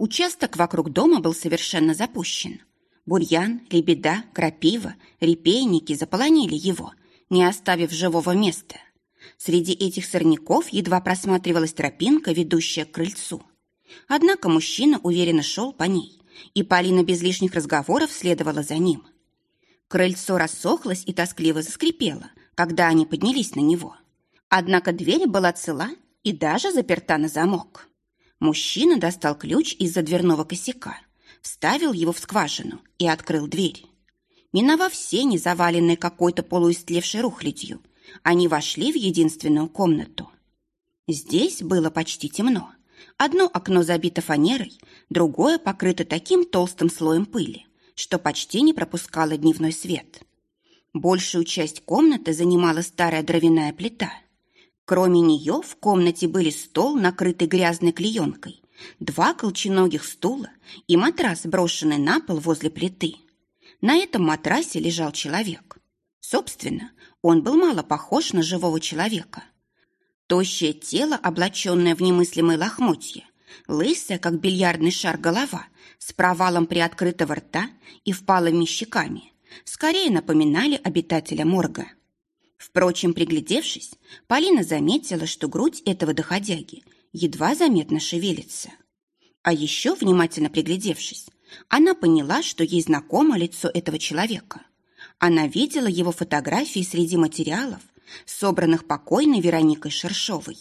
Участок вокруг дома был совершенно запущен. Бурьян, лебеда, крапива, репейники заполонили его, не оставив живого места. Среди этих сорняков едва просматривалась тропинка, ведущая к крыльцу. Однако мужчина уверенно шел по ней, и Полина без лишних разговоров следовала за ним. Крыльцо рассохлось и тоскливо заскрипело, когда они поднялись на него. Однако дверь была цела и даже заперта на замок. Мужчина достал ключ из-за дверного косяка, вставил его в скважину и открыл дверь. Миновав сени, заваленные какой-то полуистлевшей рухлядью, они вошли в единственную комнату. Здесь было почти темно. Одно окно забито фанерой, другое покрыто таким толстым слоем пыли, что почти не пропускало дневной свет. Большую часть комнаты занимала старая дровяная плита – Кроме нее в комнате были стол, накрытый грязной клеенкой, два колченогих стула и матрас, брошенный на пол возле плиты. На этом матрасе лежал человек. Собственно, он был мало похож на живого человека. Тощее тело, облаченное в немыслимые лохмотья, лысая, как бильярдный шар, голова с провалом приоткрытого рта и впалыми щеками, скорее напоминали обитателя морга. Впрочем, приглядевшись, Полина заметила, что грудь этого доходяги едва заметно шевелится. А еще, внимательно приглядевшись, она поняла, что ей знакомо лицо этого человека. Она видела его фотографии среди материалов, собранных покойной Вероникой Шершовой.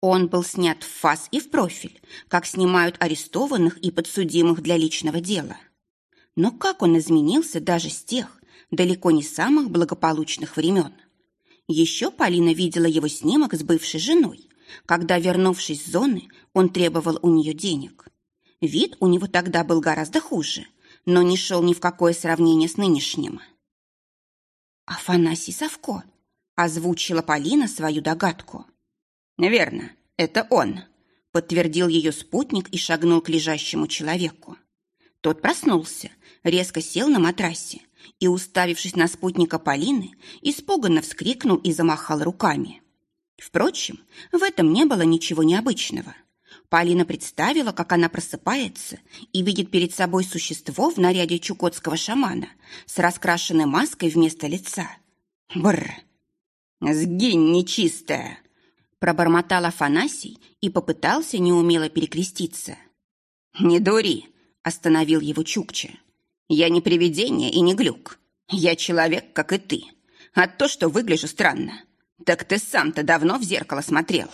Он был снят в фас и в профиль, как снимают арестованных и подсудимых для личного дела. Но как он изменился даже с тех, далеко не самых благополучных времен – еще Полина видела его снимок с бывшей женой, когда, вернувшись с зоны, он требовал у нее денег. Вид у него тогда был гораздо хуже, но не шел ни в какое сравнение с нынешним. «Афанасий Савко», — озвучила Полина свою догадку. «Верно, это он», — подтвердил ее спутник и шагнул к лежащему человеку. Тот проснулся, резко сел на матрасе и, уставившись на спутника Полины, испуганно вскрикнул и замахал руками. Впрочем, в этом не было ничего необычного. Полина представила, как она просыпается и видит перед собой существо в наряде чукотского шамана с раскрашенной маской вместо лица. Бррр! «Сгинь, нечистая!» Пробормотал Афанасий и попытался неумело перекреститься. «Не дури!» – остановил его Чукча. Я не привидение и не глюк. Я человек, как и ты. А то, что выгляжу странно, так ты сам-то давно в зеркало смотрел.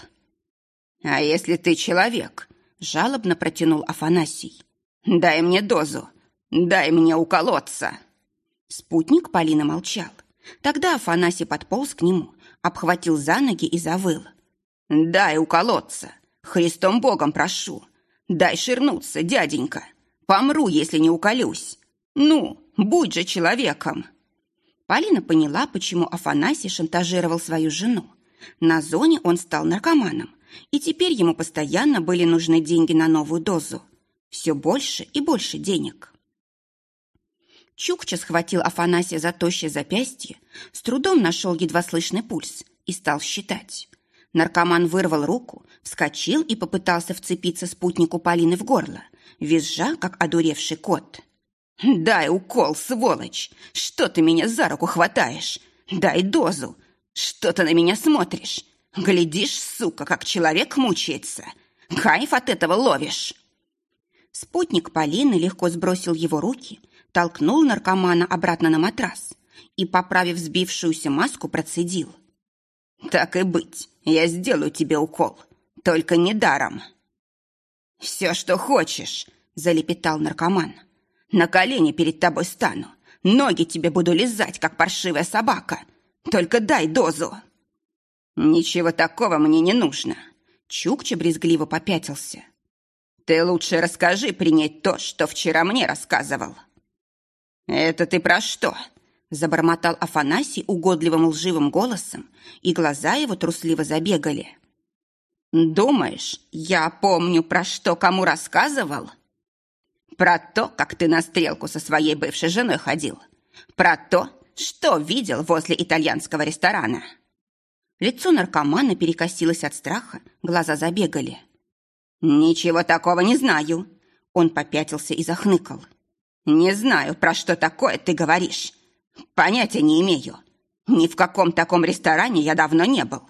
А если ты человек, жалобно протянул Афанасий. Дай мне дозу, дай мне уколоться. Спутник Полина молчал. Тогда Афанасий подполз к нему, обхватил за ноги и завыл. «Дай уколоться! Христом Богом прошу! Дай ширнуться, дяденька! Помру, если не уколюсь! «Ну, будь же человеком!» Полина поняла, почему Афанасий шантажировал свою жену. На зоне он стал наркоманом, и теперь ему постоянно были нужны деньги на новую дозу. Все больше и больше денег. Чукча схватил Афанасия за тощее запястье, с трудом нашел едва слышный пульс и стал считать. Наркоман вырвал руку, вскочил и попытался вцепиться спутнику Полины в горло, визжа, как одуревший кот. «Дай укол, сволочь! Что ты меня за руку хватаешь? Дай дозу! Что ты на меня смотришь? Глядишь, сука, как человек мучается! Кайф от этого ловишь!» Спутник Полины легко сбросил его руки, толкнул наркомана обратно на матрас и, поправив сбившуюся маску, процедил. «Так и быть, я сделаю тебе укол, только не даром». «Все, что хочешь», — залепетал наркоман. На колени перед тобой стану. Ноги тебе буду лизать, как паршивая собака. Только дай дозу. Ничего такого мне не нужно. Чукча брезгливо попятился. Ты лучше расскажи принять то, что вчера мне рассказывал. Это ты про что? Забормотал Афанасий угодливым лживым голосом, и глаза его трусливо забегали. «Думаешь, я помню, про что кому рассказывал?» Про то, как ты на стрелку со своей бывшей женой ходил. Про то, что видел возле итальянского ресторана?» Лицо наркомана перекосилось от страха, глаза забегали. «Ничего такого не знаю», — он попятился и захныкал. «Не знаю, про что такое ты говоришь. Понятия не имею. Ни в каком таком ресторане я давно не был.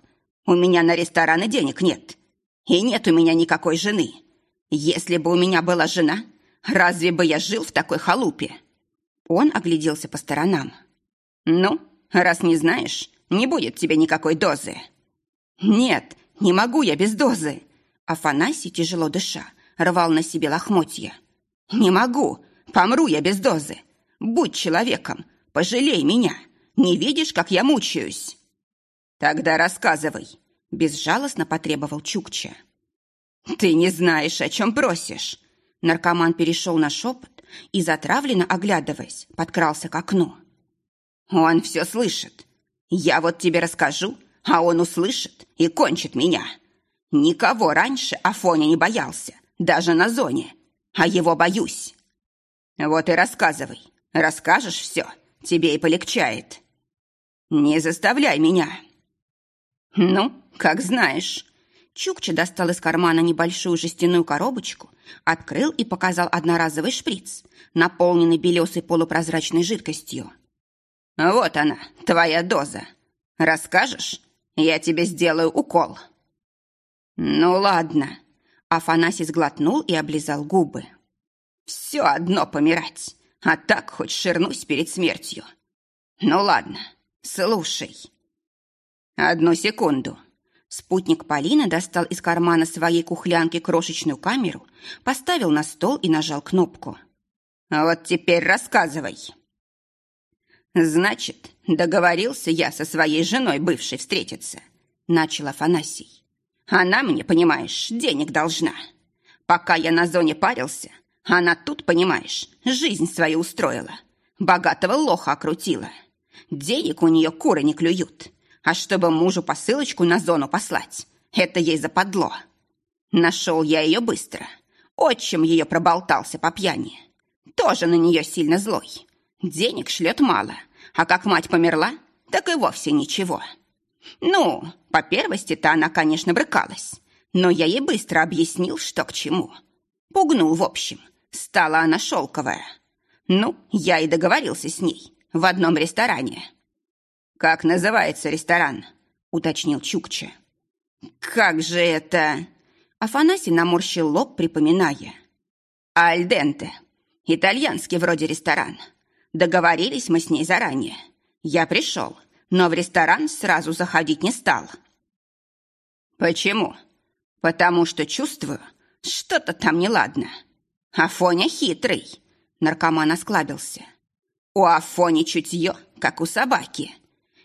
У меня на рестораны денег нет. И нет у меня никакой жены. Если бы у меня была жена, разве бы я жил в такой халупе?» Он огляделся по сторонам. «Ну, раз не знаешь, не будет тебе никакой дозы». «Нет, не могу я без дозы». Афанасий, тяжело дыша, рвал на себе лохмотья. «Не могу, помру я без дозы. Будь человеком, пожалей меня. Не видишь, как я мучаюсь?» «Тогда рассказывай», — безжалостно потребовал Чукча. «Ты не знаешь, о чем просишь». Наркоман перешел на шепот и, затравленно оглядываясь, подкрался к окну. «Он все слышит. Я вот тебе расскажу, а он услышит и кончит меня. Никого раньше Афоня не боялся, даже на зоне, а его боюсь. Вот и рассказывай. Расскажешь все, тебе и полегчает. Не заставляй меня». «Ну, как знаешь». Чукча достал из кармана небольшую жестяную коробочку, открыл и показал одноразовый шприц, наполненный белесой полупрозрачной жидкостью. «Вот она, твоя доза. Расскажешь? Я тебе сделаю укол». «Ну ладно». Афанасий сглотнул и облизал губы. «Все одно помирать, а так хоть ширнусь перед смертью. Ну ладно, слушай». «Одну секунду». Спутник Полины достал из кармана своей кухлянки крошечную камеру, поставил на стол и нажал кнопку. «Вот теперь рассказывай». «Значит, договорился я со своей женой бывшей встретиться», — начал Афанасий. «Она мне, понимаешь, денег должна. Пока я на зоне парился, она тут, понимаешь, жизнь свою устроила. Богатого лоха окрутила. Денег у нее куры не клюют. А чтобы мужу посылочку на зону послать, это ей западло. Нашел я ее быстро. Отчим ее проболтался по пьяни. Тоже на нее сильно злой. Денег шлет мало, а как мать померла, так и вовсе ничего. Ну, по первости-то она, конечно, брыкалась, но я ей быстро объяснил, что к чему. Пугнул, в общем. Стала она шелковая. Ну, я и договорился с ней в одном ресторане. «Как называется ресторан?» — уточнил Чукча. «Как же это...» Афанасий наморщил лоб, припоминая. «Альденте. Итальянский вроде ресторан. Договорились мы с ней заранее. Я пришел, но в ресторан сразу заходить не стал». «Почему?» «Потому что чувствую, что-то там неладно. Афоня хитрый». Наркоман осклабился. «У Афони чутье, как у собаки.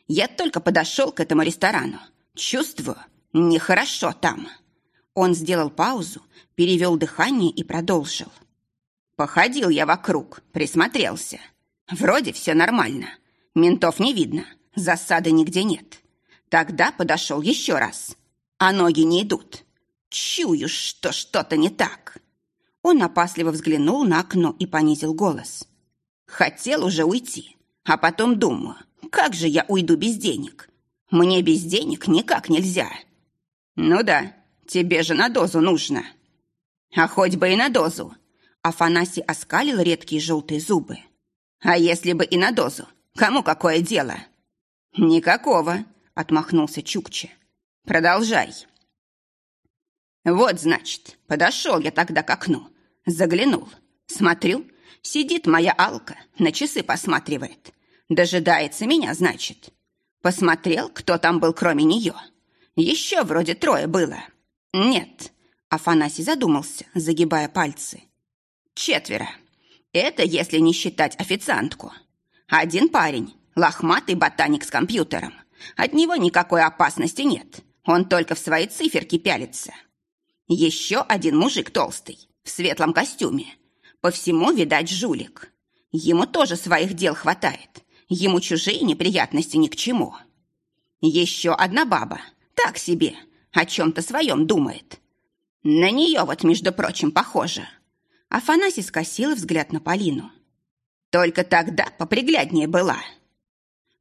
Я только подошел к этому ресторану. Чувствую, нехорошо там. Он сделал паузу, перевел дыхание и продолжил. Походил я вокруг, присмотрелся. Вроде все нормально. Ментов не видно, засады нигде нет. Тогда подошел еще раз. А ноги не идут. Чую, что что-то не так. Он опасливо взглянул на окно и понизил голос. Хотел уже уйти, а потом думаю, как же я уйду без денег? Мне без денег никак нельзя. Ну да, тебе же на дозу нужно. А хоть бы и на дозу. Афанасий оскалил редкие желтые зубы. А если бы и на дозу? Кому какое дело? Никакого, отмахнулся Чукча. Продолжай. Вот, значит, подошел я тогда к окну, заглянул, смотрю, сидит моя Алка, на часы посматривает. Дожидается меня, значит. Посмотрел, кто там был кроме нее. Еще вроде трое было. Нет. Афанасий задумался, загибая пальцы. Четверо. Это если не считать официантку. Один парень, лохматый ботаник с компьютером. От него никакой опасности нет. Он только в свои циферки пялится. Еще один мужик толстый, в светлом костюме. По всему, видать, жулик. Ему тоже своих дел хватает. Ему чужие неприятности ни к чему. Еще одна баба, так себе, о чем-то своем думает. На нее вот, между прочим, похоже. Афанасий скосил взгляд на Полину. Только тогда попригляднее была.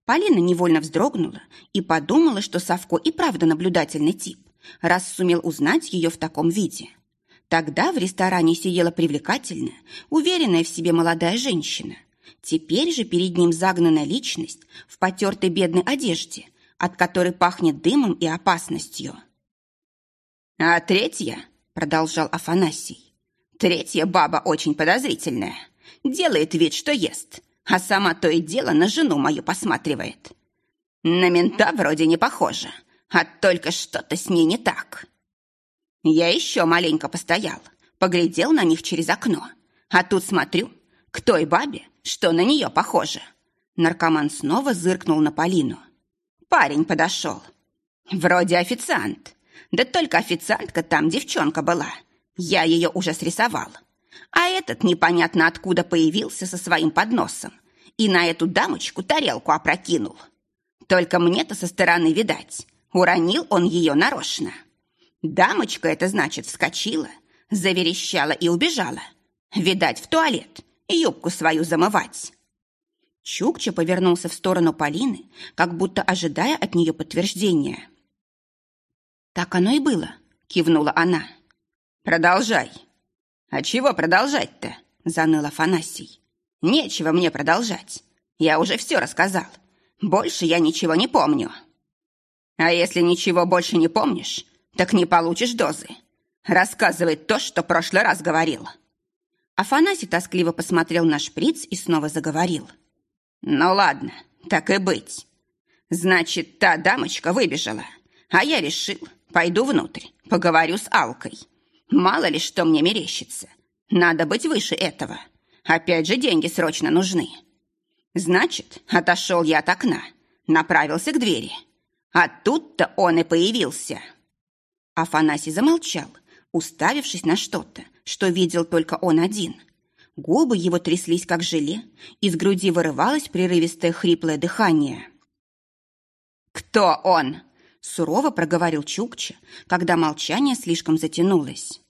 Полина невольно вздрогнула и подумала, что Савко и правда наблюдательный тип, раз сумел узнать ее в таком виде. Тогда в ресторане сидела привлекательная, уверенная в себе молодая женщина. Теперь же перед ним загнана личность в потертой бедной одежде, от которой пахнет дымом и опасностью. «А третья?» — продолжал Афанасий. «Третья баба очень подозрительная. Делает вид, что ест, а сама то и дело на жену мою посматривает. На мента вроде не похоже, а только что-то с ней не так. Я еще маленько постоял, поглядел на них через окно, а тут смотрю, к той бабе, что на нее похоже. Наркоман снова зыркнул на Полину. Парень подошел. Вроде официант. Да только официантка там девчонка была. Я ее уже срисовал. А этот непонятно откуда появился со своим подносом и на эту дамочку тарелку опрокинул. Только мне-то со стороны видать, уронил он ее нарочно. Дамочка это значит вскочила, заверещала и убежала. Видать, в туалет, юбку свою замывать. Чукча повернулся в сторону Полины, как будто ожидая от нее подтверждения. «Так оно и было», — кивнула она. «Продолжай». «А чего продолжать-то?» — заныл Афанасий. «Нечего мне продолжать. Я уже все рассказал. Больше я ничего не помню». «А если ничего больше не помнишь, так не получишь дозы. Рассказывай то, что прошлый раз говорил». Афанасий тоскливо посмотрел на шприц и снова заговорил. «Ну ладно, так и быть. Значит, та дамочка выбежала, а я решил, пойду внутрь, поговорю с Алкой. Мало ли что мне мерещится. Надо быть выше этого. Опять же деньги срочно нужны. Значит, отошел я от окна, направился к двери. А тут-то он и появился». Афанасий замолчал, уставившись на что-то, что видел только он один. Губы его тряслись, как желе, из груди вырывалось прерывистое хриплое дыхание. «Кто он?» – сурово проговорил Чукча, когда молчание слишком затянулось.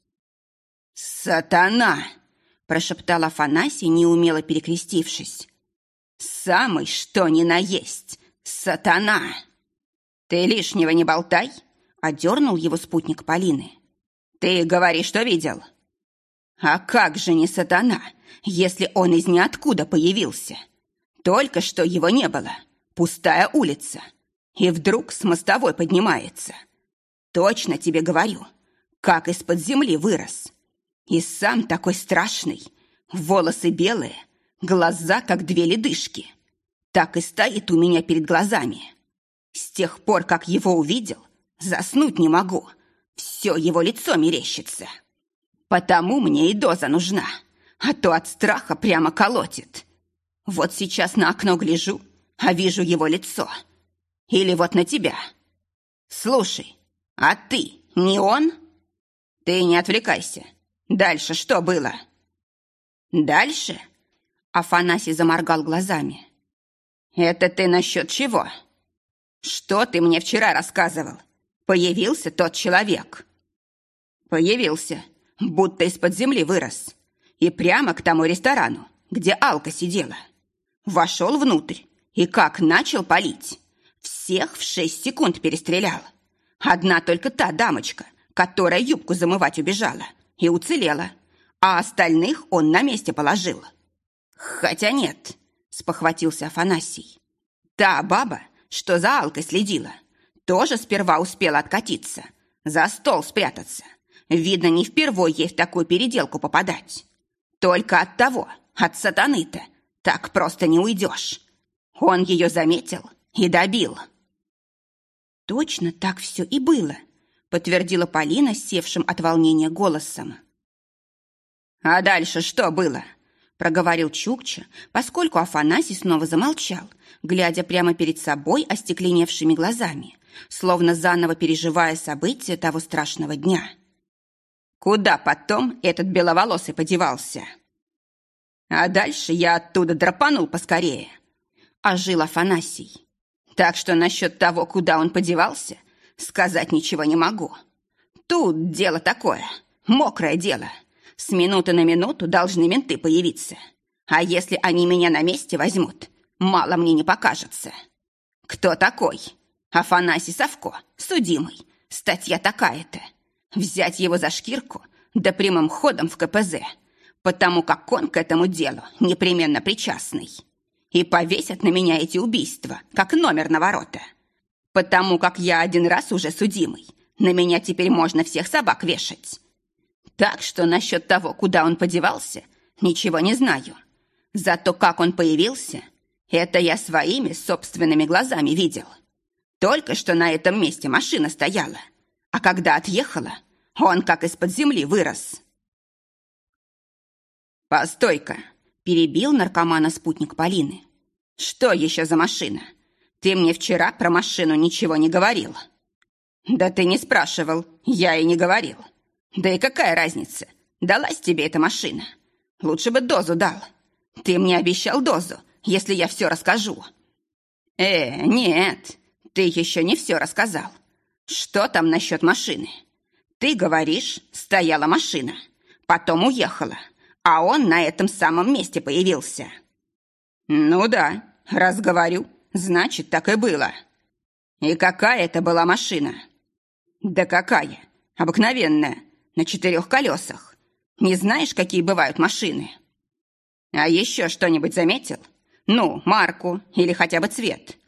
«Сатана!» – прошептал Афанасий, неумело перекрестившись. «Самый что ни на есть! Сатана!» «Ты лишнего не болтай!» – одернул его спутник Полины. «Ты говори, что видел!» А как же не сатана, если он из ниоткуда появился? Только что его не было. Пустая улица. И вдруг с мостовой поднимается. Точно тебе говорю, как из-под земли вырос. И сам такой страшный. Волосы белые, глаза, как две ледышки. Так и стоит у меня перед глазами. С тех пор, как его увидел, заснуть не могу. Все его лицо мерещится. Потому мне и доза нужна, а то от страха прямо колотит. Вот сейчас на окно гляжу, а вижу его лицо. Или вот на тебя. Слушай, а ты не он? Ты не отвлекайся. Дальше что было? Дальше? Афанасий заморгал глазами. Это ты насчет чего? Что ты мне вчера рассказывал? Появился тот человек. Появился будто из-под земли вырос. И прямо к тому ресторану, где Алка сидела. Вошел внутрь и как начал палить. Всех в шесть секунд перестрелял. Одна только та дамочка, которая юбку замывать убежала, и уцелела. А остальных он на месте положил. Хотя нет, спохватился Афанасий. Та баба, что за Алкой следила, тоже сперва успела откатиться, за стол спрятаться – Видно, не впервой ей в такую переделку попадать. Только от того, от сатаны-то, так просто не уйдешь. Он ее заметил и добил. Точно так все и было, подтвердила Полина севшим от волнения голосом. А дальше что было? проговорил Чукча, поскольку Афанасий снова замолчал, глядя прямо перед собой остекленевшими глазами, словно заново переживая события того страшного дня. Куда потом этот беловолосый подевался? А дальше я оттуда драпанул поскорее. Ожил Афанасий. Так что насчет того, куда он подевался, сказать ничего не могу. Тут дело такое, мокрое дело. С минуты на минуту должны менты появиться. А если они меня на месте возьмут, мало мне не покажется. Кто такой? Афанасий Савко, судимый. Статья такая-то. Взять его за шкирку, да прямым ходом в КПЗ, потому как он к этому делу непременно причастный. И повесят на меня эти убийства, как номер на ворота. Потому как я один раз уже судимый, на меня теперь можно всех собак вешать. Так что насчет того, куда он подевался, ничего не знаю. Зато как он появился, это я своими собственными глазами видел. Только что на этом месте машина стояла, а когда отъехала, он как из-под земли вырос. «Постой-ка!» – перебил наркомана спутник Полины. «Что еще за машина? Ты мне вчера про машину ничего не говорил». «Да ты не спрашивал, я и не говорил. Да и какая разница, далась тебе эта машина? Лучше бы дозу дал. Ты мне обещал дозу, если я все расскажу». «Э, нет, ты еще не все рассказал. Что там насчет машины? Ты говоришь, стояла машина, потом уехала, а он на этом самом месте появился». «Ну да, раз говорю, значит, так и было». «И какая это была машина?» «Да какая? Обыкновенная, на четырех колесах. Не знаешь, какие бывают машины?» «А еще что-нибудь заметил? Ну, марку или хотя бы цвет?»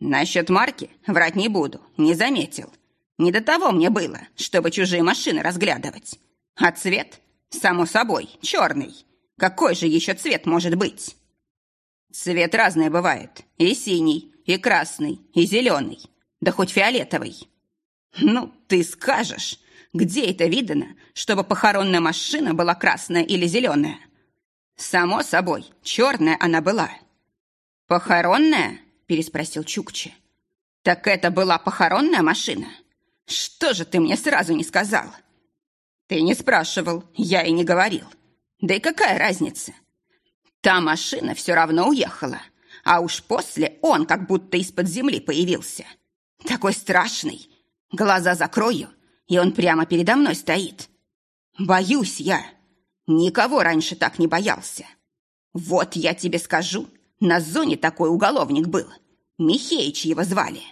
«Насчет марки врать не буду, не заметил. Не до того мне было, чтобы чужие машины разглядывать. А цвет, само собой, черный. Какой же еще цвет может быть?» «Цвет разный бывает. И синий, и красный, и зеленый. Да хоть фиолетовый». «Ну, ты скажешь, где это видано, чтобы похоронная машина была красная или зеленая?» «Само собой, черная она была». «Похоронная?» – переспросил Чукчи. «Так это была похоронная машина? Что же ты мне сразу не сказал?» «Ты не спрашивал, я и не говорил. Да и какая разница? Та машина все равно уехала, а уж после он как будто из-под земли появился. Такой страшный, Глаза закрою, и он прямо передо мной стоит. Боюсь я. Никого раньше так не боялся. Вот я тебе скажу, на зоне такой уголовник был. Михеич его звали.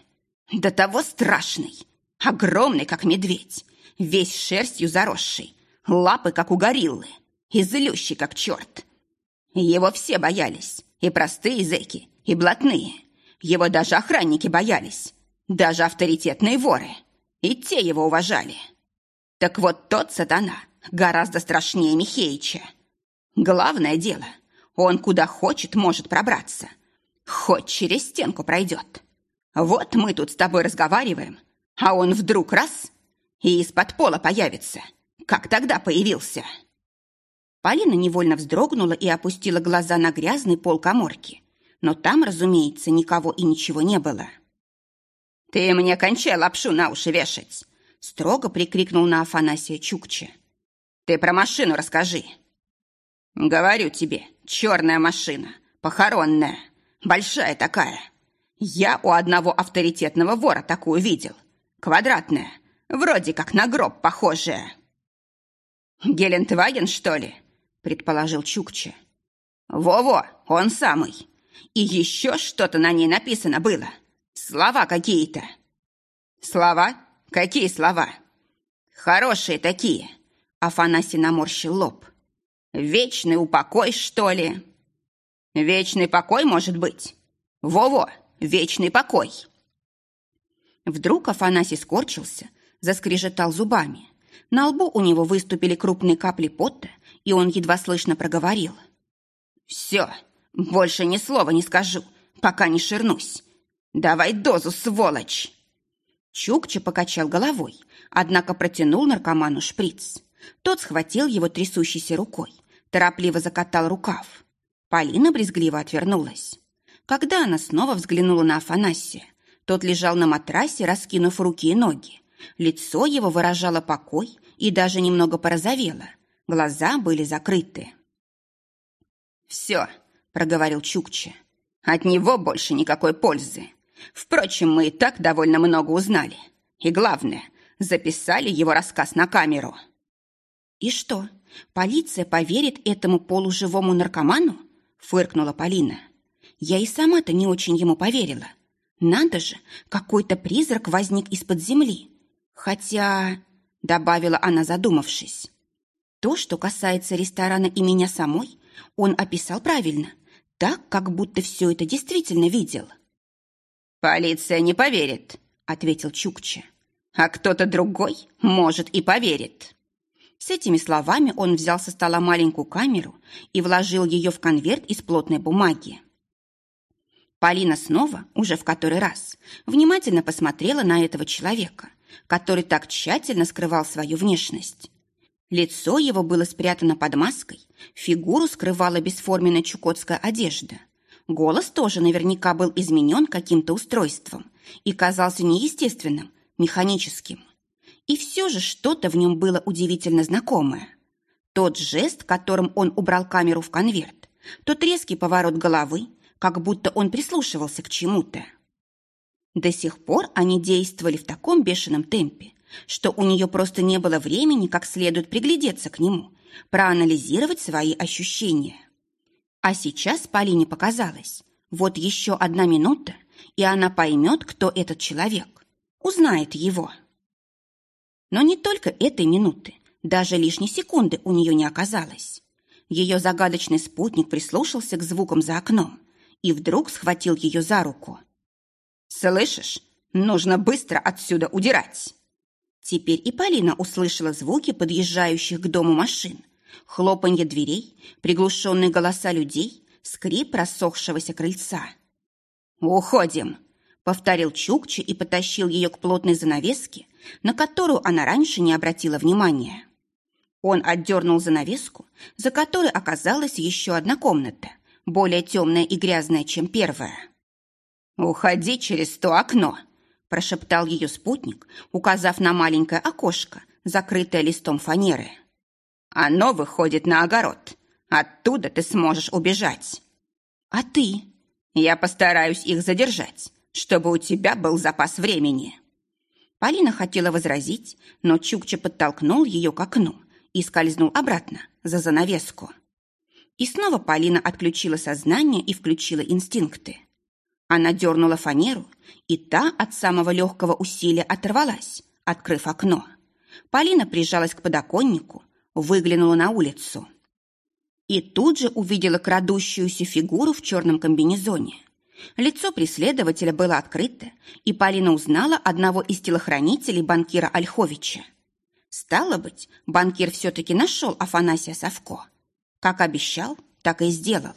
До того страшный. Огромный, как медведь. Весь шерстью заросший. Лапы, как у гориллы. И злющий, как черт. Его все боялись. И простые зэки, и блатные. Его даже охранники боялись. Даже авторитетные воры и те его уважали. Так вот тот сатана гораздо страшнее Михеича. Главное дело, он куда хочет может пробраться. Хоть через стенку пройдет. Вот мы тут с тобой разговариваем, а он вдруг раз и из-под пола появится, как тогда появился. Полина невольно вздрогнула и опустила глаза на грязный пол коморки. Но там, разумеется, никого и ничего не было. «Ты мне кончай лапшу на уши вешать!» Строго прикрикнул на Афанасия Чукча. «Ты про машину расскажи!» «Говорю тебе, черная машина, похоронная, большая такая. Я у одного авторитетного вора такую видел. Квадратная, вроде как на гроб похожая». «Гелендваген, что ли?» – предположил Чукча. «Во-во, он самый. И еще что-то на ней написано было. Слова какие-то. Слова? Какие слова? Хорошие такие. Афанасий наморщил лоб. Вечный упокой, что ли? Вечный покой, может быть? Во-во, вечный покой. Вдруг Афанасий скорчился, заскрежетал зубами. На лбу у него выступили крупные капли пота, и он едва слышно проговорил. «Все, больше ни слова не скажу, пока не ширнусь. «Давай дозу, сволочь!» Чукча покачал головой, однако протянул наркоману шприц. Тот схватил его трясущейся рукой, торопливо закатал рукав. Полина брезгливо отвернулась. Когда она снова взглянула на Афанасия, тот лежал на матрасе, раскинув руки и ноги. Лицо его выражало покой и даже немного порозовело. Глаза были закрыты. «Все», — проговорил Чукча, — «от него больше никакой пользы. Впрочем, мы и так довольно много узнали. И главное, записали его рассказ на камеру. «И что, полиция поверит этому полуживому наркоману?» – фыркнула Полина. «Я и сама-то не очень ему поверила. Надо же, какой-то призрак возник из-под земли. Хотя, добавила она, задумавшись, то, что касается ресторана и меня самой, он описал правильно, так, как будто все это действительно видел. «Полиция не поверит», — ответил Чукча. «А кто-то другой, может, и поверит». С этими словами он взял со стола маленькую камеру и вложил ее в конверт из плотной бумаги. Полина снова, уже в который раз, внимательно посмотрела на этого человека, который так тщательно скрывал свою внешность. Лицо его было спрятано под маской, фигуру скрывала бесформенная чукотская одежда. Голос тоже наверняка был изменен каким-то устройством и казался неестественным, механическим. И все же что-то в нем было удивительно знакомое. Тот жест, которым он убрал камеру в конверт, тот резкий поворот головы, как будто он прислушивался к чему-то. До сих пор они действовали в таком бешеном темпе, что у нее просто не было времени как следует приглядеться к нему, проанализировать свои ощущения. А сейчас Полине показалось, вот еще одна минута, и она поймет, кто этот человек, узнает его. Но не только этой минуты, даже лишней секунды у нее не оказалось. Ее загадочный спутник прислушался к звукам за окном и вдруг схватил ее за руку. «Слышишь? Нужно быстро отсюда удирать!» Теперь и Полина услышала звуки подъезжающих к дому машин, хлопанье дверей, приглушенные голоса людей, скрип рассохшегося крыльца. «Уходим!» — повторил Чукчи и потащил ее к плотной занавеске, на которую она раньше не обратила внимания. Он отдернул занавеску, за которой оказалась еще одна комната, более темная и грязная, чем первая. «Уходи через то окно!» прошептал ее спутник, указав на маленькое окошко, закрытое листом фанеры. «Оно выходит на огород. Оттуда ты сможешь убежать». «А ты?» «Я постараюсь их задержать, чтобы у тебя был запас времени». Полина хотела возразить, но Чукча подтолкнул ее к окну и скользнул обратно, за занавеску. И снова Полина отключила сознание и включила инстинкты. Она дернула фанеру, и та от самого легкого усилия оторвалась, открыв окно. Полина прижалась к подоконнику, выглянула на улицу. И тут же увидела крадущуюся фигуру в черном комбинезоне. Лицо преследователя было открыто, и Полина узнала одного из телохранителей банкира Ольховича. Стало быть, банкир все-таки нашел Афанасия Савко. Как обещал, так и сделал.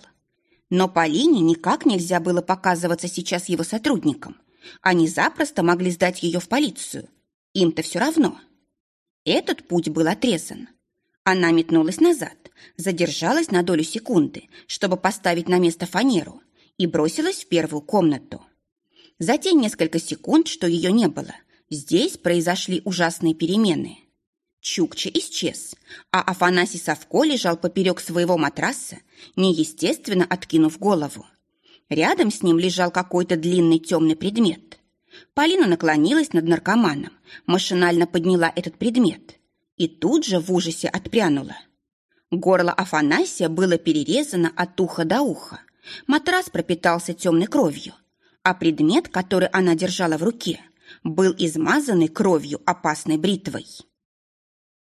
Но Полине никак нельзя было показываться сейчас его сотрудникам. Они запросто могли сдать ее в полицию. Им-то все равно. Этот путь был отрезан. Она метнулась назад, задержалась на долю секунды, чтобы поставить на место фанеру, и бросилась в первую комнату. За те несколько секунд, что ее не было, здесь произошли ужасные перемены. Чукча исчез, а Афанасий Савко лежал поперек своего матраса, неестественно откинув голову. Рядом с ним лежал какой-то длинный темный предмет. Полина наклонилась над наркоманом, машинально подняла этот предмет и тут же в ужасе отпрянула. Горло Афанасия было перерезано от уха до уха. Матрас пропитался темной кровью, а предмет, который она держала в руке, был измазанный кровью опасной бритвой.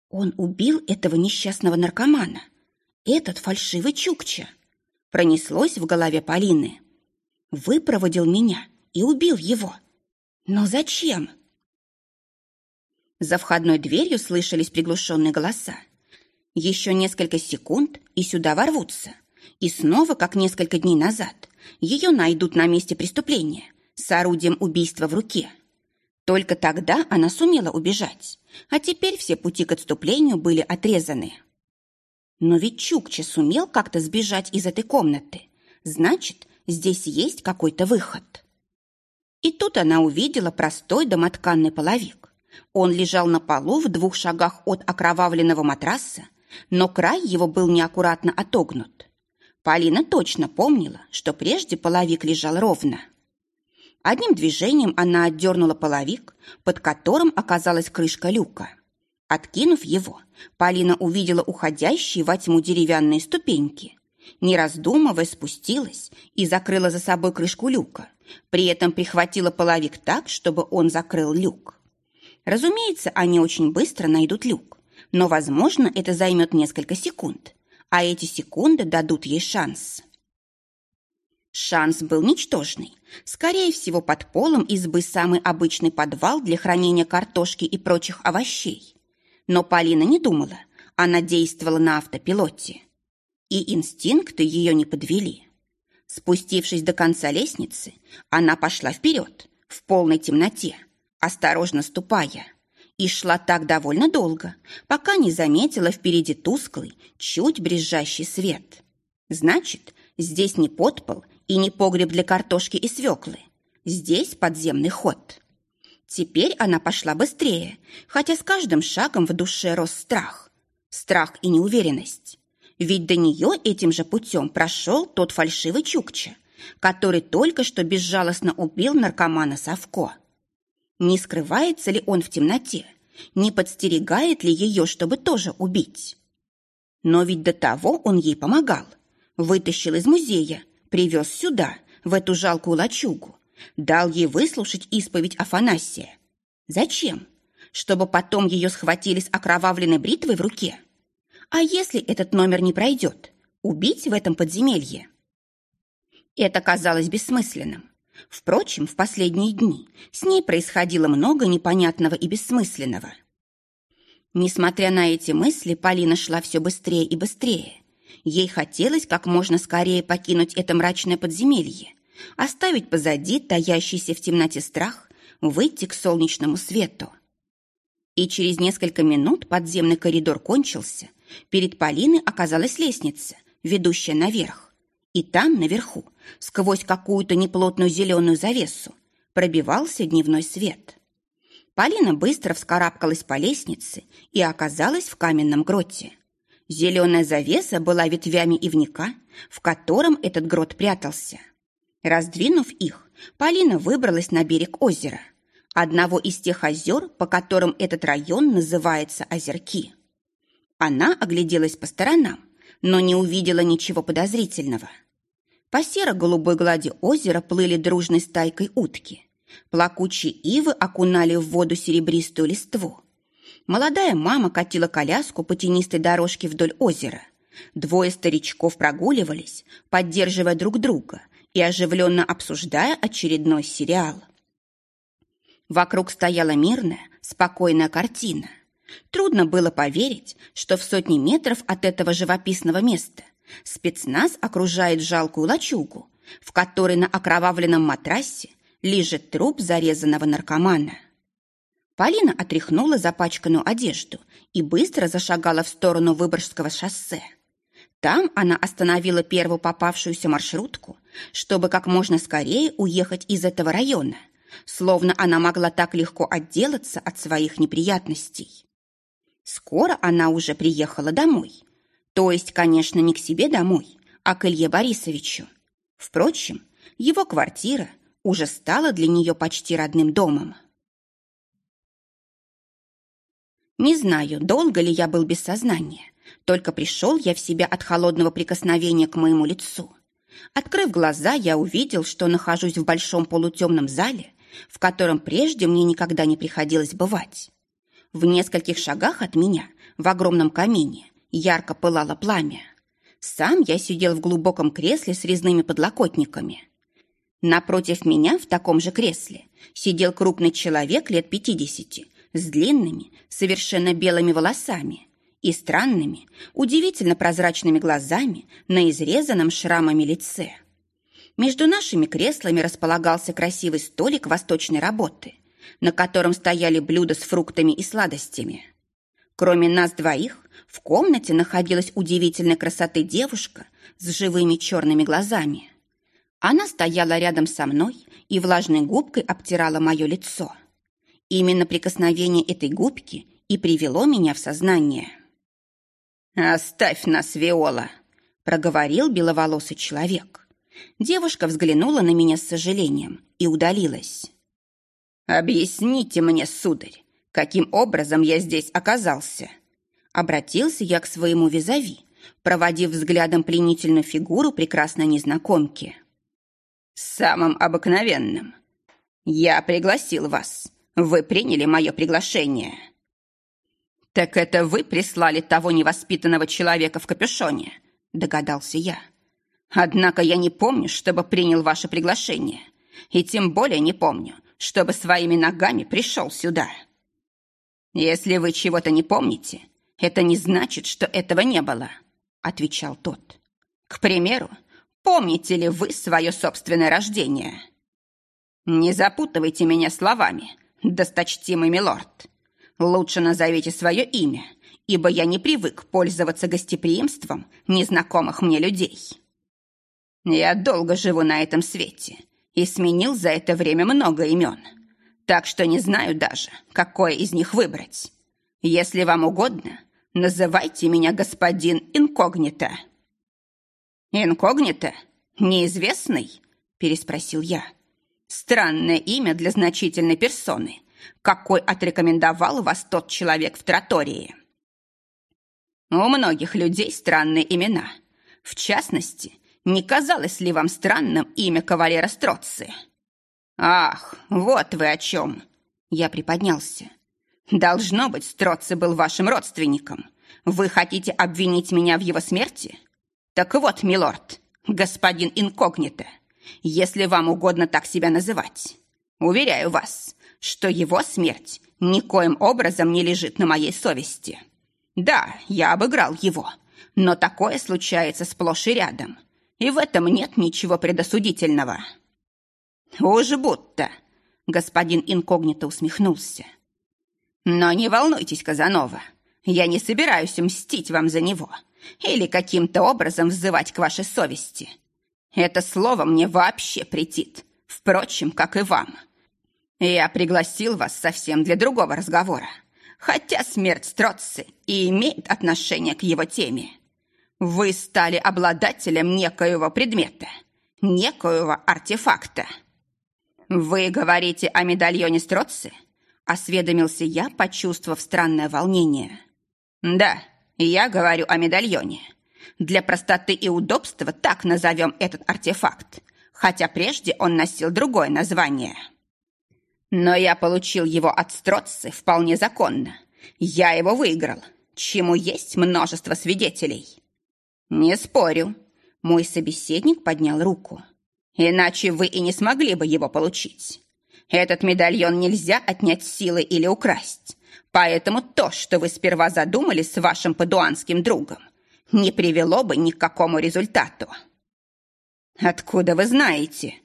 Он убил этого несчастного наркомана. Этот фальшивый Чукча. Пронеслось в голове Полины. Выпроводил меня и убил его. Но зачем? За входной дверью слышались приглушенные голоса. Еще несколько секунд, и сюда ворвутся. И снова, как несколько дней назад, ее найдут на месте преступления с орудием убийства в руке. Только тогда она сумела убежать, а теперь все пути к отступлению были отрезаны. Но ведь Чукча сумел как-то сбежать из этой комнаты. Значит, здесь есть какой-то выход. И тут она увидела простой домотканный половик. Он лежал на полу в двух шагах от окровавленного матраса, но край его был неаккуратно отогнут. Полина точно помнила, что прежде половик лежал ровно. Одним движением она отдернула половик, под которым оказалась крышка люка. Откинув его, Полина увидела уходящие во тьму деревянные ступеньки. Не раздумывая, спустилась и закрыла за собой крышку люка, при этом прихватила половик так, чтобы он закрыл люк. Разумеется, они очень быстро найдут люк, но, возможно, это займет несколько секунд, а эти секунды дадут ей шанс. Шанс был ничтожный. Скорее всего, под полом избы самый обычный подвал для хранения картошки и прочих овощей. Но Полина не думала, она действовала на автопилоте. И инстинкты ее не подвели. Спустившись до конца лестницы, она пошла вперед, в полной темноте, осторожно ступая, и шла так довольно долго, пока не заметила впереди тусклый, чуть брезжащий свет. Значит, здесь не подпол и не погреб для картошки и свеклы. Здесь подземный ход. Теперь она пошла быстрее, хотя с каждым шагом в душе рос страх. Страх и неуверенность. Ведь до нее этим же путем прошел тот фальшивый Чукча, который только что безжалостно убил наркомана Савко. Не скрывается ли он в темноте? Не подстерегает ли ее, чтобы тоже убить? Но ведь до того он ей помогал. Вытащил из музея, Привез сюда, в эту жалкую лачугу. Дал ей выслушать исповедь Афанасия. Зачем? Чтобы потом ее схватили с окровавленной бритвой в руке? А если этот номер не пройдет? Убить в этом подземелье? Это казалось бессмысленным. Впрочем, в последние дни с ней происходило много непонятного и бессмысленного. Несмотря на эти мысли, Полина шла все быстрее и быстрее. Ей хотелось как можно скорее покинуть это мрачное подземелье, оставить позади таящийся в темноте страх, выйти к солнечному свету. И через несколько минут подземный коридор кончился. Перед Полиной оказалась лестница, ведущая наверх. И там, наверху, сквозь какую-то неплотную зеленую завесу, пробивался дневной свет. Полина быстро вскарабкалась по лестнице и оказалась в каменном гроте. Зеленая завеса была ветвями ивника, в котором этот грот прятался. Раздвинув их, Полина выбралась на берег озера, одного из тех озер, по которым этот район называется Озерки. Она огляделась по сторонам, но не увидела ничего подозрительного. По серо-голубой глади озера плыли дружной стайкой утки. Плакучие ивы окунали в воду серебристую листву. Молодая мама катила коляску по тенистой дорожке вдоль озера. Двое старичков прогуливались, поддерживая друг друга и оживленно обсуждая очередной сериал. Вокруг стояла мирная, спокойная картина. Трудно было поверить, что в сотни метров от этого живописного места спецназ окружает жалкую лачугу, в которой на окровавленном матрасе лежит труп зарезанного наркомана. Полина отряхнула запачканную одежду и быстро зашагала в сторону Выборгского шоссе. Там она остановила первую попавшуюся маршрутку, чтобы как можно скорее уехать из этого района, словно она могла так легко отделаться от своих неприятностей. Скоро она уже приехала домой. То есть, конечно, не к себе домой, а к Илье Борисовичу. Впрочем, его квартира уже стала для нее почти родным домом. Не знаю, долго ли я был без сознания. Только пришел я в себя от холодного прикосновения к моему лицу. Открыв глаза, я увидел, что нахожусь в большом полутемном зале, в котором прежде мне никогда не приходилось бывать. В нескольких шагах от меня, в огромном камине, ярко пылало пламя. Сам я сидел в глубоком кресле с резными подлокотниками. Напротив меня в таком же кресле сидел крупный человек лет пятидесяти с длинными, совершенно белыми волосами и странными, удивительно прозрачными глазами на изрезанном шрамами лице. Между нашими креслами располагался красивый столик восточной работы, на котором стояли блюда с фруктами и сладостями. Кроме нас двоих, в комнате находилась удивительной красоты девушка с живыми черными глазами. Она стояла рядом со мной и влажной губкой обтирала мое лицо. Именно прикосновение этой губки и привело меня в сознание. «Оставь нас, Виола!» – проговорил беловолосый человек. Девушка взглянула на меня с сожалением и удалилась. «Объясните мне, сударь, каким образом я здесь оказался?» Обратился я к своему визави, проводив взглядом пленительную фигуру прекрасной незнакомки. Самым обыкновенным. Я пригласил вас. Вы приняли мое приглашение. Так это вы прислали того невоспитанного человека в капюшоне, догадался я. Однако я не помню, чтобы принял ваше приглашение. И тем более не помню, чтобы своими ногами пришел сюда. Если вы чего-то не помните, это не значит, что этого не было, отвечал тот. К примеру, Помните ли вы свое собственное рождение? Не запутывайте меня словами, досточтимый милорд. Лучше назовите свое имя, ибо я не привык пользоваться гостеприимством незнакомых мне людей. Я долго живу на этом свете и сменил за это время много имен, так что не знаю даже, какое из них выбрать. Если вам угодно, называйте меня господин инкогнито. «Инкогнито? Неизвестный?» – переспросил я. «Странное имя для значительной персоны. Какой отрекомендовал вас тот человек в тротории?» «У многих людей странные имена. В частности, не казалось ли вам странным имя кавалера Строци?» «Ах, вот вы о чем!» Я приподнялся. «Должно быть, Строци был вашим родственником. Вы хотите обвинить меня в его смерти?» Так вот, милорд, господин инкогнито, если вам угодно так себя называть, уверяю вас, что его смерть никоим образом не лежит на моей совести. Да, я обыграл его, но такое случается сплошь и рядом, и в этом нет ничего предосудительного. Уж будто, господин инкогнито усмехнулся. Но не волнуйтесь, Казанова, я не собираюсь мстить вам за него или каким-то образом взывать к вашей совести. Это слово мне вообще претит, впрочем, как и вам. Я пригласил вас совсем для другого разговора, хотя смерть Строци и имеет отношение к его теме. Вы стали обладателем некоего предмета, некоего артефакта. Вы говорите о медальоне Строци? Осведомился я, почувствовав странное волнение. Да, я говорю о медальоне. Для простоты и удобства так назовем этот артефакт, хотя прежде он носил другое название. Но я получил его от Строци вполне законно. Я его выиграл, чему есть множество свидетелей. Не спорю. Мой собеседник поднял руку. Иначе вы и не смогли бы его получить. Этот медальон нельзя отнять силой или украсть. Поэтому то, что вы сперва задумали с вашим падуанским другом, не привело бы ни к какому результату. «Откуда вы знаете?»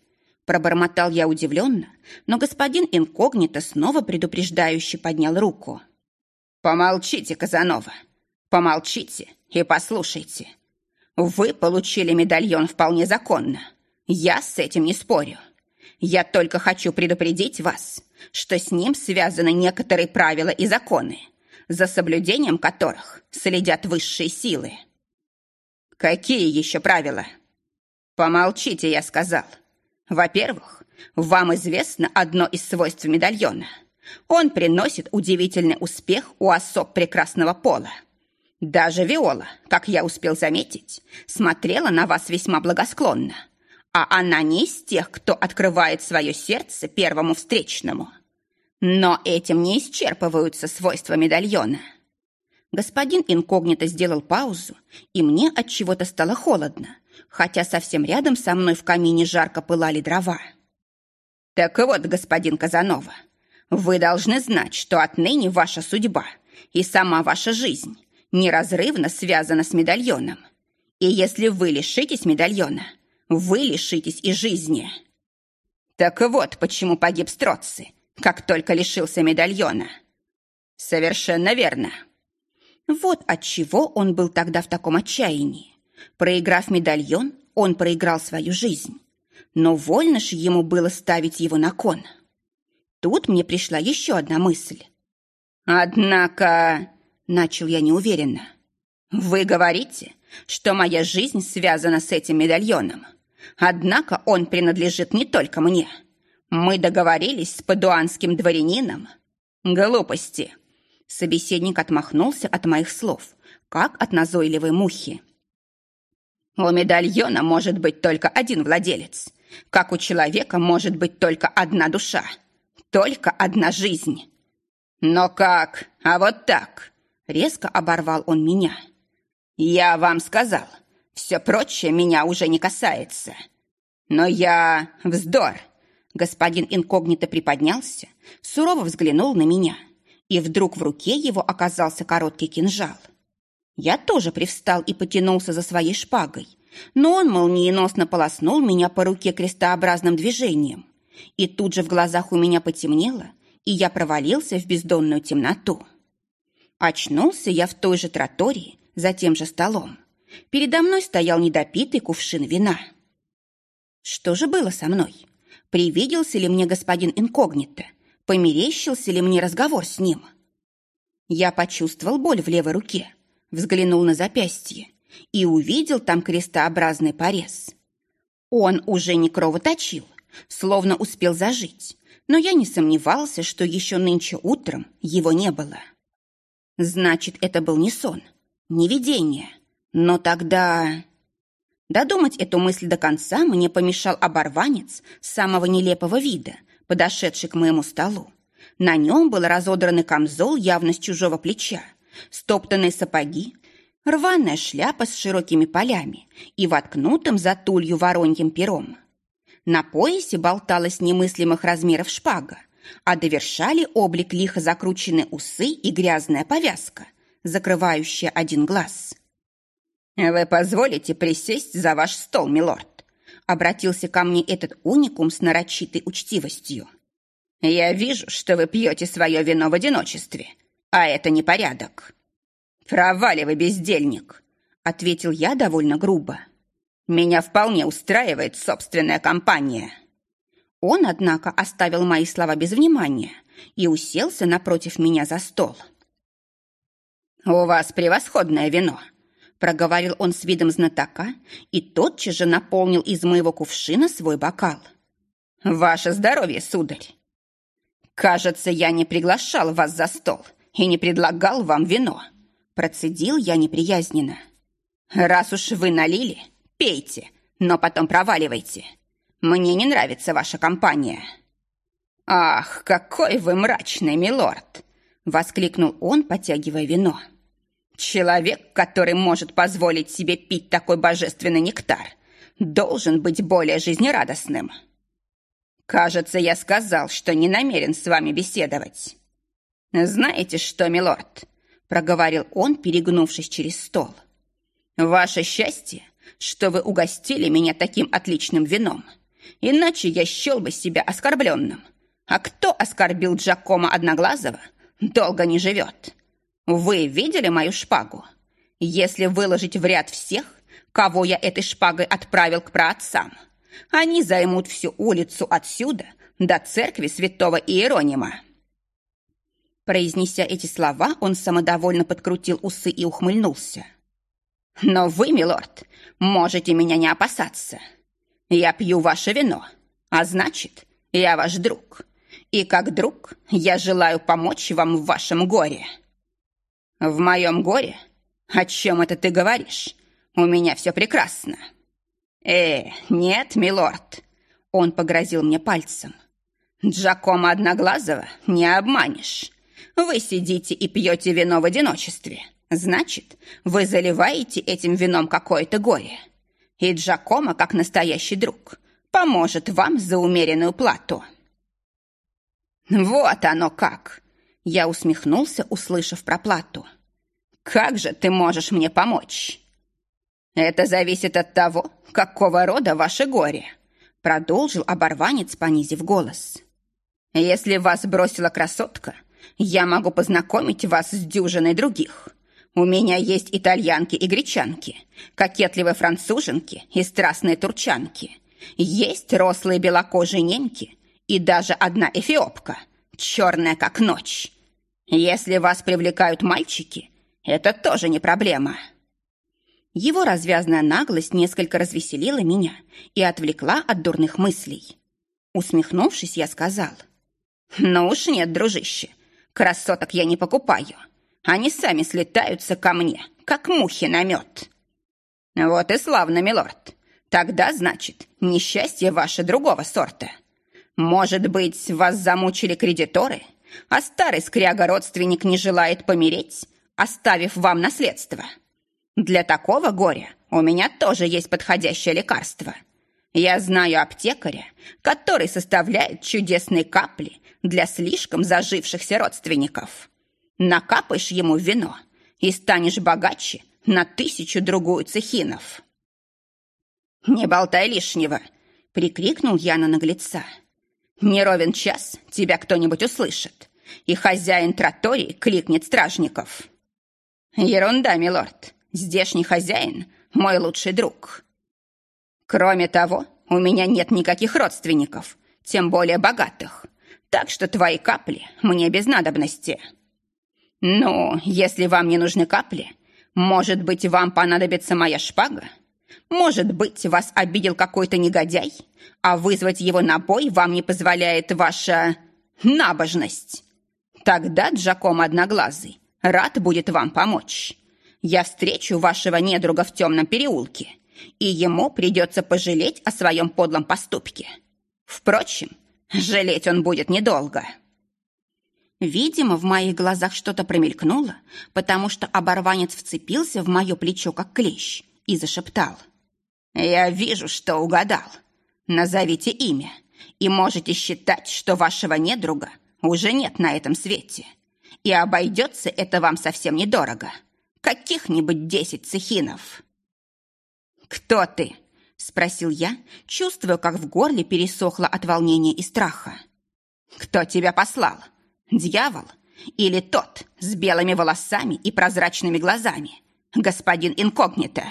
Пробормотал я удивленно, но господин инкогнито снова предупреждающе поднял руку. «Помолчите, Казанова, помолчите и послушайте. Вы получили медальон вполне законно. Я с этим не спорю. Я только хочу предупредить вас, что с ним связаны некоторые правила и законы, за соблюдением которых следят высшие силы. Какие еще правила? Помолчите, я сказал. Во-первых, вам известно одно из свойств медальона. Он приносит удивительный успех у особ прекрасного пола. Даже Виола, как я успел заметить, смотрела на вас весьма благосклонно – а она не из тех, кто открывает свое сердце первому встречному. Но этим не исчерпываются свойства медальона. Господин инкогнито сделал паузу, и мне от чего-то стало холодно, хотя совсем рядом со мной в камине жарко пылали дрова. Так вот, господин Казанова, вы должны знать, что отныне ваша судьба и сама ваша жизнь неразрывно связана с медальоном. И если вы лишитесь медальона – вы лишитесь и жизни. Так вот, почему погиб Строци, как только лишился медальона. Совершенно верно. Вот от чего он был тогда в таком отчаянии. Проиграв медальон, он проиграл свою жизнь. Но вольно ж ему было ставить его на кон. Тут мне пришла еще одна мысль. «Однако...» — начал я неуверенно. «Вы говорите, что моя жизнь связана с этим медальоном. Однако он принадлежит не только мне. Мы договорились с падуанским дворянином. Глупости. Собеседник отмахнулся от моих слов, как от назойливой мухи. У медальона может быть только один владелец, как у человека может быть только одна душа, только одна жизнь. Но как? А вот так? Резко оборвал он меня. Я вам сказал, все прочее меня уже не касается. Но я... вздор. Господин инкогнито приподнялся, сурово взглянул на меня, и вдруг в руке его оказался короткий кинжал. Я тоже привстал и потянулся за своей шпагой, но он молниеносно полоснул меня по руке крестообразным движением. И тут же в глазах у меня потемнело, и я провалился в бездонную темноту. Очнулся я в той же тротории, за тем же столом. Передо мной стоял недопитый кувшин вина. Что же было со мной? Привиделся ли мне господин инкогнито? Померещился ли мне разговор с ним? Я почувствовал боль в левой руке, взглянул на запястье и увидел там крестообразный порез. Он уже не кровоточил, словно успел зажить, но я не сомневался, что еще нынче утром его не было. Значит, это был не сон, не видение. Но тогда... Додумать эту мысль до конца мне помешал оборванец самого нелепого вида, подошедший к моему столу. На нем был разодранный камзол явно с чужого плеча, стоптанные сапоги, рваная шляпа с широкими полями и воткнутым за тулью вороньим пером. На поясе болталась немыслимых размеров шпага, а довершали облик лихо закрученные усы и грязная повязка, закрывающая один глаз. «Вы позволите присесть за ваш стол, милорд?» Обратился ко мне этот уникум с нарочитой учтивостью. «Я вижу, что вы пьете свое вино в одиночестве, а это непорядок». «Проваливай, бездельник!» — ответил я довольно грубо. «Меня вполне устраивает собственная компания». Он, однако, оставил мои слова без внимания и уселся напротив меня за стол. «У вас превосходное вино», — проговорил он с видом знатока и тотчас же наполнил из моего кувшина свой бокал. «Ваше здоровье, сударь!» «Кажется, я не приглашал вас за стол и не предлагал вам вино», Процедил я неприязненно. «Раз уж вы налили, пейте, но потом проваливайте. Мне не нравится ваша компания». «Ах, какой вы мрачный, милорд!» — воскликнул он, потягивая вино. «Человек, который может позволить себе пить такой божественный нектар, должен быть более жизнерадостным». «Кажется, я сказал, что не намерен с вами беседовать». «Знаете что, милорд, проговорил он, перегнувшись через стол. «Ваше счастье, что вы угостили меня таким отличным вином. Иначе я счел бы себя оскорбленным. А кто оскорбил Джакома Одноглазого, долго не живет. Вы видели мою шпагу? Если выложить в ряд всех, кого я этой шпагой отправил к праотцам, они займут всю улицу отсюда до церкви святого Иеронима. Произнеся эти слова, он самодовольно подкрутил усы и ухмыльнулся. «Но вы, милорд, можете меня не опасаться. Я пью ваше вино, а значит, я ваш друг. И как друг я желаю помочь вам в вашем горе». «В моем горе? О чем это ты говоришь? У меня все прекрасно». «Э, нет, милорд», — он погрозил мне пальцем. «Джакома Одноглазого не обманешь. Вы сидите и пьете вино в одиночестве. Значит, вы заливаете этим вином какое-то горе. И Джакомо, как настоящий друг, поможет вам за умеренную плату. Вот оно как! Я усмехнулся, услышав про плату. Как же ты можешь мне помочь? Это зависит от того, какого рода ваше горе, продолжил оборванец, понизив голос. Если вас бросила красотка, я могу познакомить вас с дюжиной других. У меня есть итальянки и гречанки, кокетливые француженки и страстные турчанки. Есть рослые белокожие немки и даже одна эфиопка, черная как ночь. Если вас привлекают мальчики, это тоже не проблема». Его развязная наглость несколько развеселила меня и отвлекла от дурных мыслей. Усмехнувшись, я сказал, «Ну уж нет, дружище, Красоток я не покупаю. Они сами слетаются ко мне, как мухи на мед. Вот и славно, милорд. Тогда, значит, несчастье ваше другого сорта. Может быть, вас замучили кредиторы, а старый скряга-родственник не желает помереть, оставив вам наследство. Для такого горя у меня тоже есть подходящее лекарство. Я знаю аптекаря, который составляет чудесные капли для слишком зажившихся родственников. Накапаешь ему вино и станешь богаче на тысячу-другую цехинов. «Не болтай лишнего!» — прикрикнул я на наглеца. «Не ровен час тебя кто-нибудь услышит, и хозяин тротории кликнет стражников». «Ерунда, милорд. Здешний хозяин — мой лучший друг. Кроме того, у меня нет никаких родственников, тем более богатых, так что твои капли мне без надобности». «Ну, если вам не нужны капли, может быть, вам понадобится моя шпага? Может быть, вас обидел какой-то негодяй, а вызвать его на бой вам не позволяет ваша набожность? Тогда Джаком Одноглазый рад будет вам помочь. Я встречу вашего недруга в темном переулке, и ему придется пожалеть о своем подлом поступке. Впрочем, жалеть он будет недолго». Видимо, в моих глазах что-то промелькнуло, потому что оборванец вцепился в мое плечо, как клещ, и зашептал. «Я вижу, что угадал. Назовите имя, и можете считать, что вашего недруга уже нет на этом свете. И обойдется это вам совсем недорого. Каких-нибудь десять цехинов». «Кто ты?» – спросил я, чувствуя, как в горле пересохло от волнения и страха. «Кто тебя послал?» Дьявол? Или тот с белыми волосами и прозрачными глазами? Господин инкогнито?»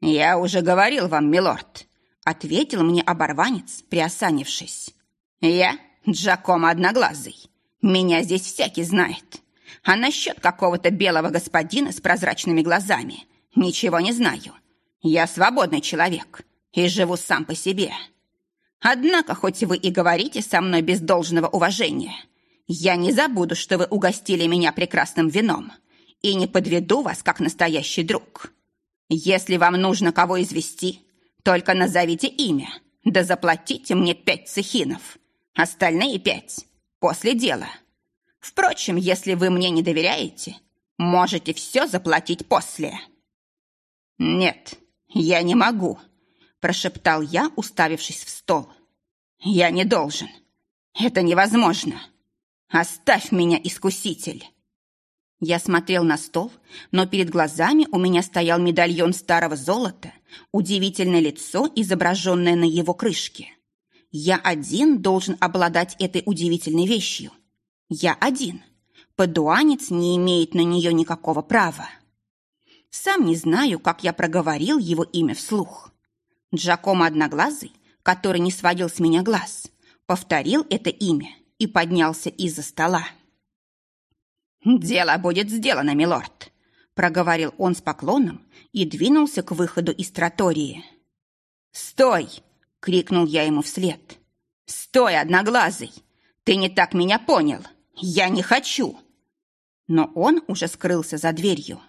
«Я уже говорил вам, милорд», — ответил мне оборванец, приосанившись. «Я Джакомо Одноглазый. Меня здесь всякий знает. А насчет какого-то белого господина с прозрачными глазами ничего не знаю. Я свободный человек и живу сам по себе. Однако, хоть вы и говорите со мной без должного уважения, — я не забуду, что вы угостили меня прекрасным вином и не подведу вас, как настоящий друг. Если вам нужно кого извести, только назовите имя, да заплатите мне пять цехинов. Остальные пять после дела. Впрочем, если вы мне не доверяете, можете все заплатить после». «Нет, я не могу», – прошептал я, уставившись в стол. «Я не должен. Это невозможно». «Оставь меня, искуситель!» Я смотрел на стол, но перед глазами у меня стоял медальон старого золота, удивительное лицо, изображенное на его крышке. Я один должен обладать этой удивительной вещью. Я один. Подуанец не имеет на нее никакого права. Сам не знаю, как я проговорил его имя вслух. Джакомо Одноглазый, который не сводил с меня глаз, повторил это имя и поднялся из-за стола. «Дело будет сделано, милорд», — проговорил он с поклоном и двинулся к выходу из тротории. «Стой!» — крикнул я ему вслед. «Стой, одноглазый! Ты не так меня понял! Я не хочу!» Но он уже скрылся за дверью.